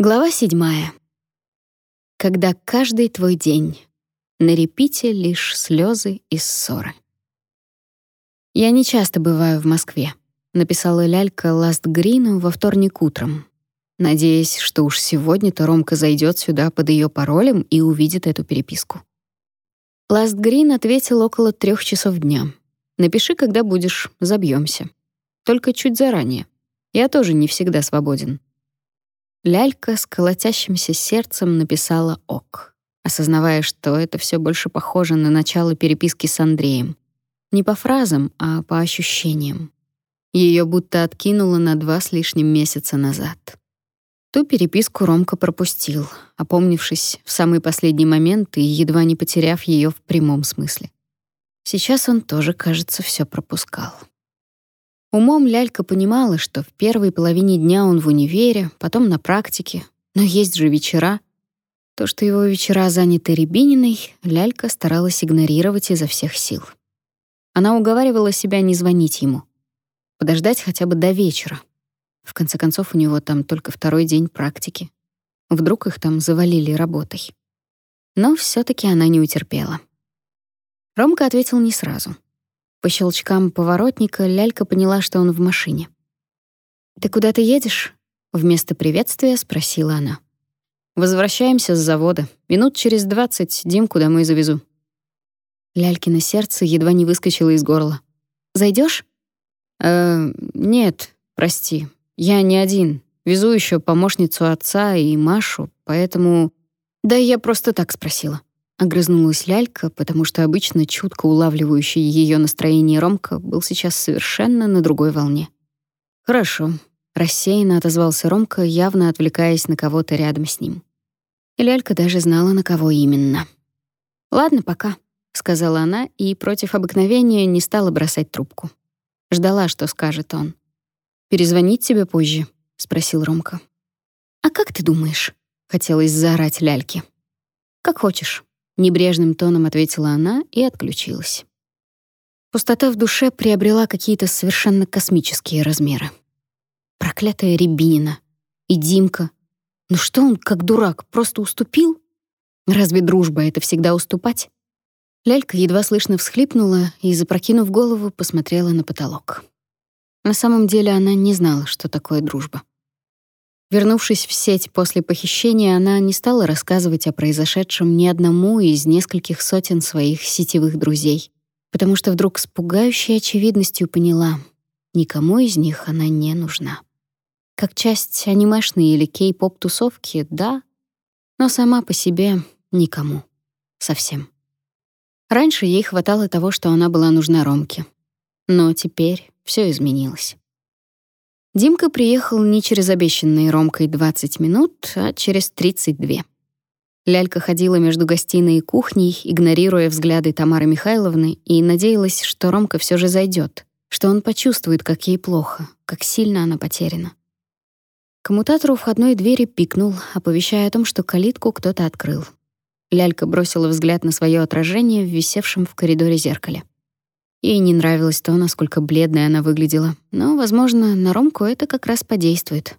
Глава седьмая. Когда каждый твой день на репите лишь слезы и ссоры. Я не часто бываю в Москве, написала Лялька Ласт Грину во вторник утром, надеясь, что уж сегодня-то Ромка зайдет сюда под ее паролем и увидит эту переписку. Ласт Грин ответил около трех часов дня. Напиши, когда будешь, забьемся. Только чуть заранее. Я тоже не всегда свободен. Лялька с колотящимся сердцем написала «ок», осознавая, что это все больше похоже на начало переписки с Андреем. Не по фразам, а по ощущениям. Ее будто откинуло на два с лишним месяца назад. Ту переписку Ромка пропустил, опомнившись в самый последний момент и едва не потеряв ее в прямом смысле. Сейчас он тоже, кажется, все пропускал. Умом Лялька понимала, что в первой половине дня он в универе, потом на практике, но есть же вечера. То, что его вечера заняты Рябининой, Лялька старалась игнорировать изо всех сил. Она уговаривала себя не звонить ему, подождать хотя бы до вечера. В конце концов, у него там только второй день практики. Вдруг их там завалили работой. Но все таки она не утерпела. Ромка ответил не сразу — по щелчкам поворотника Лялька поняла, что он в машине. «Ты куда-то едешь?» — вместо приветствия спросила она. «Возвращаемся с завода. Минут через двадцать Димку домой завезу». Лялькино сердце едва не выскочило из горла. Зайдешь? «Э, нет, прости. Я не один. Везу еще помощницу отца и Машу, поэтому...» «Да я просто так спросила». Огрызнулась лялька, потому что обычно чутко улавливающий ее настроение Ромка был сейчас совершенно на другой волне. «Хорошо», — рассеянно отозвался Ромка, явно отвлекаясь на кого-то рядом с ним. И лялька даже знала, на кого именно. «Ладно, пока», — сказала она и против обыкновения не стала бросать трубку. Ждала, что скажет он. «Перезвонить тебе позже?» — спросил Ромка. «А как ты думаешь?» — хотелось заорать ляльке. «Как хочешь». Небрежным тоном ответила она и отключилась. Пустота в душе приобрела какие-то совершенно космические размеры. Проклятая Рябинина. И Димка. Ну что он, как дурак, просто уступил? Разве дружба — это всегда уступать? Лялька едва слышно всхлипнула и, запрокинув голову, посмотрела на потолок. На самом деле она не знала, что такое дружба. Вернувшись в сеть после похищения, она не стала рассказывать о произошедшем ни одному из нескольких сотен своих сетевых друзей, потому что вдруг с пугающей очевидностью поняла, никому из них она не нужна. Как часть анимешной или кей-поп тусовки, да, но сама по себе никому. Совсем. Раньше ей хватало того, что она была нужна Ромке. Но теперь все изменилось. Димка приехал не через обещанные Ромкой 20 минут, а через 32. Лялька ходила между гостиной и кухней, игнорируя взгляды Тамары Михайловны, и надеялась, что Ромка все же зайдет, что он почувствует, как ей плохо, как сильно она потеряна. Коммутатор у входной двери пикнул, оповещая о том, что калитку кто-то открыл. Лялька бросила взгляд на свое отражение в висевшем в коридоре зеркале. Ей не нравилось то, насколько бледной она выглядела, но, возможно, на Ромку это как раз подействует.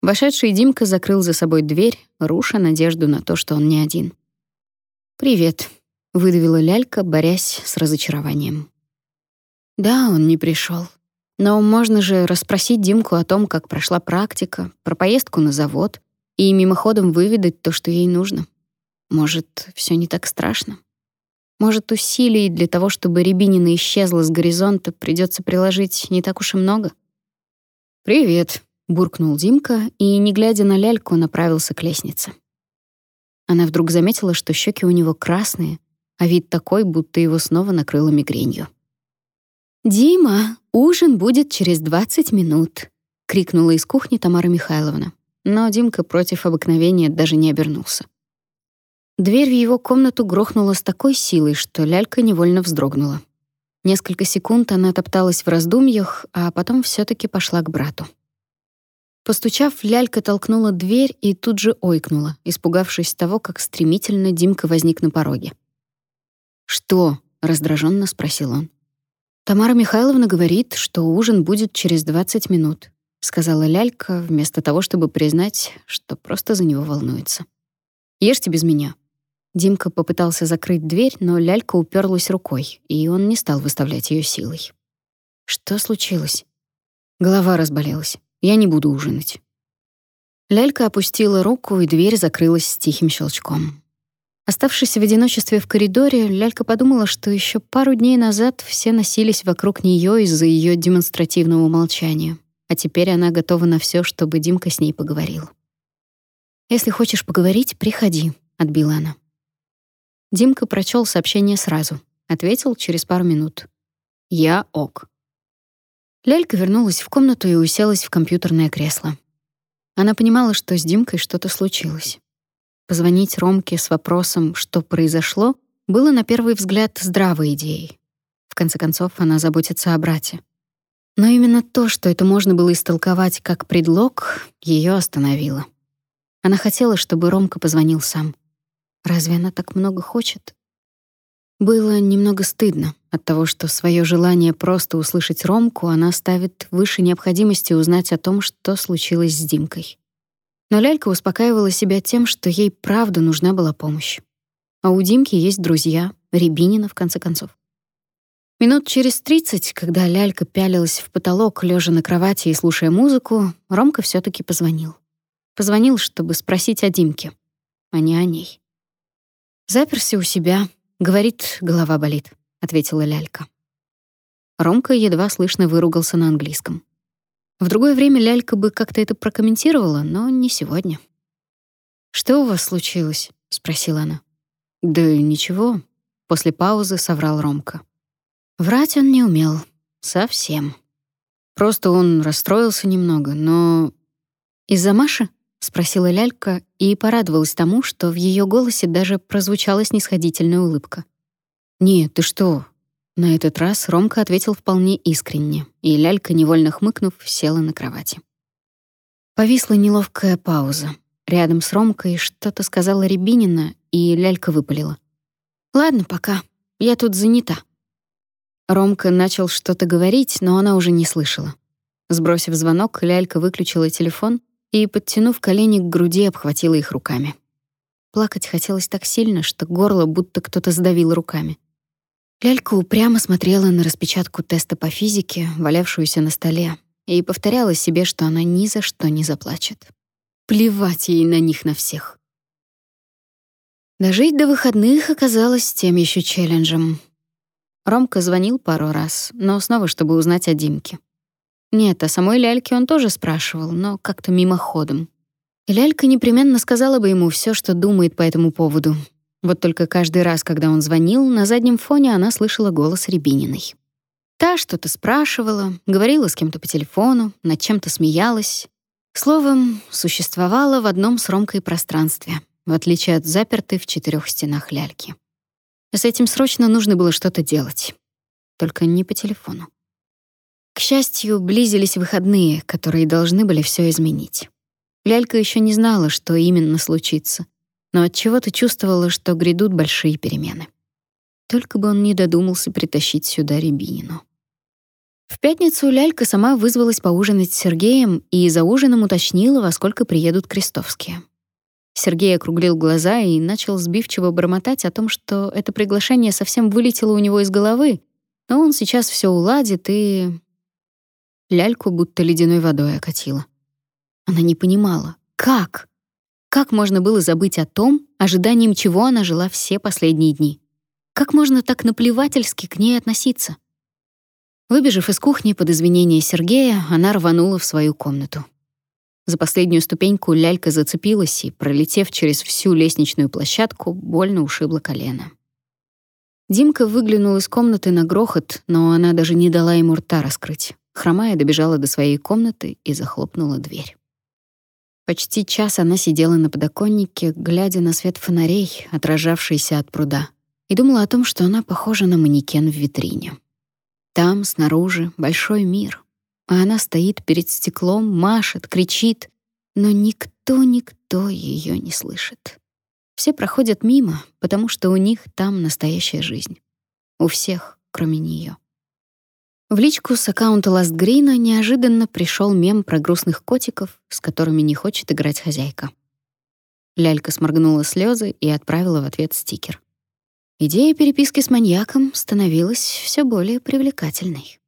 Вошедший Димка закрыл за собой дверь, руша надежду на то, что он не один. «Привет», — выдавила лялька, борясь с разочарованием. Да, он не пришел. Но можно же расспросить Димку о том, как прошла практика, про поездку на завод и мимоходом выведать то, что ей нужно. Может, все не так страшно. Может, усилий для того, чтобы Рябинина исчезла с горизонта, придется приложить не так уж и много? «Привет», — буркнул Димка и, не глядя на ляльку, направился к лестнице. Она вдруг заметила, что щеки у него красные, а вид такой, будто его снова накрыло мигренью. «Дима, ужин будет через 20 минут», — крикнула из кухни Тамара Михайловна. Но Димка против обыкновения даже не обернулся. Дверь в его комнату грохнула с такой силой, что лялька невольно вздрогнула. Несколько секунд она топталась в раздумьях, а потом все таки пошла к брату. Постучав, лялька толкнула дверь и тут же ойкнула, испугавшись того, как стремительно Димка возник на пороге. «Что?» — раздраженно спросил он. «Тамара Михайловна говорит, что ужин будет через 20 минут. сказала Лялька, вместо того, чтобы признать, что просто за него волнуется. Ешьте без меня. Димка попытался закрыть дверь, но Лялька уперлась рукой, и он не стал выставлять ее силой. Что случилось? Голова разболелась. Я не буду ужинать. Лялька опустила руку, и дверь закрылась с тихим щелчком. Оставшись в одиночестве в коридоре, Лялька подумала, что еще пару дней назад все носились вокруг нее из-за ее демонстративного молчания, а теперь она готова на все, чтобы Димка с ней поговорил. «Если хочешь поговорить, приходи», — отбила она. Димка прочел сообщение сразу, ответил через пару минут. «Я ок». Лялька вернулась в комнату и уселась в компьютерное кресло. Она понимала, что с Димкой что-то случилось. Позвонить Ромке с вопросом, что произошло, было на первый взгляд здравой идеей. В конце концов, она заботится о брате. Но именно то, что это можно было истолковать как предлог, ее остановило. Она хотела, чтобы Ромка позвонил сам. Разве она так много хочет? Было немного стыдно от того, что свое желание просто услышать Ромку она ставит выше необходимости узнать о том, что случилось с Димкой. Но Лялька успокаивала себя тем, что ей правда нужна была помощь. А у Димки есть друзья, Рябинина, в конце концов. Минут через тридцать, когда Лялька пялилась в потолок, лежа на кровати и слушая музыку, Ромка все таки позвонил. Позвонил, чтобы спросить о Димке, а не о ней. Заперся у себя, говорит, голова болит, ответила Лялька. Ромка едва слышно выругался на английском. В другое время Лялька бы как-то это прокомментировала, но не сегодня. «Что у вас случилось?» — спросила она. «Да ничего», — после паузы соврал Ромка. Врать он не умел. Совсем. Просто он расстроился немного, но... «Из-за Маши?» — спросила Лялька и порадовалась тому, что в ее голосе даже прозвучала снисходительная улыбка. «Нет, ты что? На этот раз Ромка ответил вполне искренне, и Лялька, невольно хмыкнув, села на кровати. Повисла неловкая пауза. Рядом с Ромкой что-то сказала Рябинина, и Лялька выпалила. «Ладно, пока. Я тут занята». Ромка начал что-то говорить, но она уже не слышала. Сбросив звонок, Лялька выключила телефон и, подтянув колени к груди, обхватила их руками. Плакать хотелось так сильно, что горло будто кто-то сдавил руками. Лялька упрямо смотрела на распечатку теста по физике, валявшуюся на столе, и повторяла себе, что она ни за что не заплачет. Плевать ей на них на всех. Дожить до выходных оказалось тем еще челленджем. Ромка звонил пару раз, но снова, чтобы узнать о Димке. Нет, о самой Ляльке он тоже спрашивал, но как-то мимоходом. Лялька непременно сказала бы ему все, что думает по этому поводу, вот только каждый раз, когда он звонил, на заднем фоне она слышала голос Рябининой. Та что-то спрашивала, говорила с кем-то по телефону, над чем-то смеялась. Словом, существовала в одном с Ромкой пространстве, в отличие от запертой в четырех стенах ляльки. С этим срочно нужно было что-то делать. Только не по телефону. К счастью, близились выходные, которые должны были все изменить. Лялька еще не знала, что именно случится, но от чего-то чувствовала, что грядут большие перемены. Только бы он не додумался притащить сюда Рябинину. В пятницу Лялька сама вызвалась поужинать с Сергеем и за ужином уточнила, во сколько приедут крестовские. Сергей округлил глаза и начал сбивчиво бормотать о том, что это приглашение совсем вылетело у него из головы, но он сейчас все уладит и... Ляльку будто ледяной водой окатило. Она не понимала, как? Как можно было забыть о том, ожиданием чего она жила все последние дни? Как можно так наплевательски к ней относиться? Выбежав из кухни под извинение Сергея, она рванула в свою комнату. За последнюю ступеньку лялька зацепилась и, пролетев через всю лестничную площадку, больно ушибла колено. Димка выглянул из комнаты на грохот, но она даже не дала ему рта раскрыть. Хромая добежала до своей комнаты и захлопнула дверь. Почти час она сидела на подоконнике, глядя на свет фонарей, отражавшийся от пруда, и думала о том, что она похожа на манекен в витрине. Там, снаружи, большой мир, а она стоит перед стеклом, машет, кричит, но никто, никто ее не слышит. Все проходят мимо, потому что у них там настоящая жизнь. У всех, кроме нее. В личку с аккаунта Ластгрина неожиданно пришел мем про грустных котиков, с которыми не хочет играть хозяйка. Лялька сморгнула слезы и отправила в ответ стикер. Идея переписки с маньяком становилась все более привлекательной.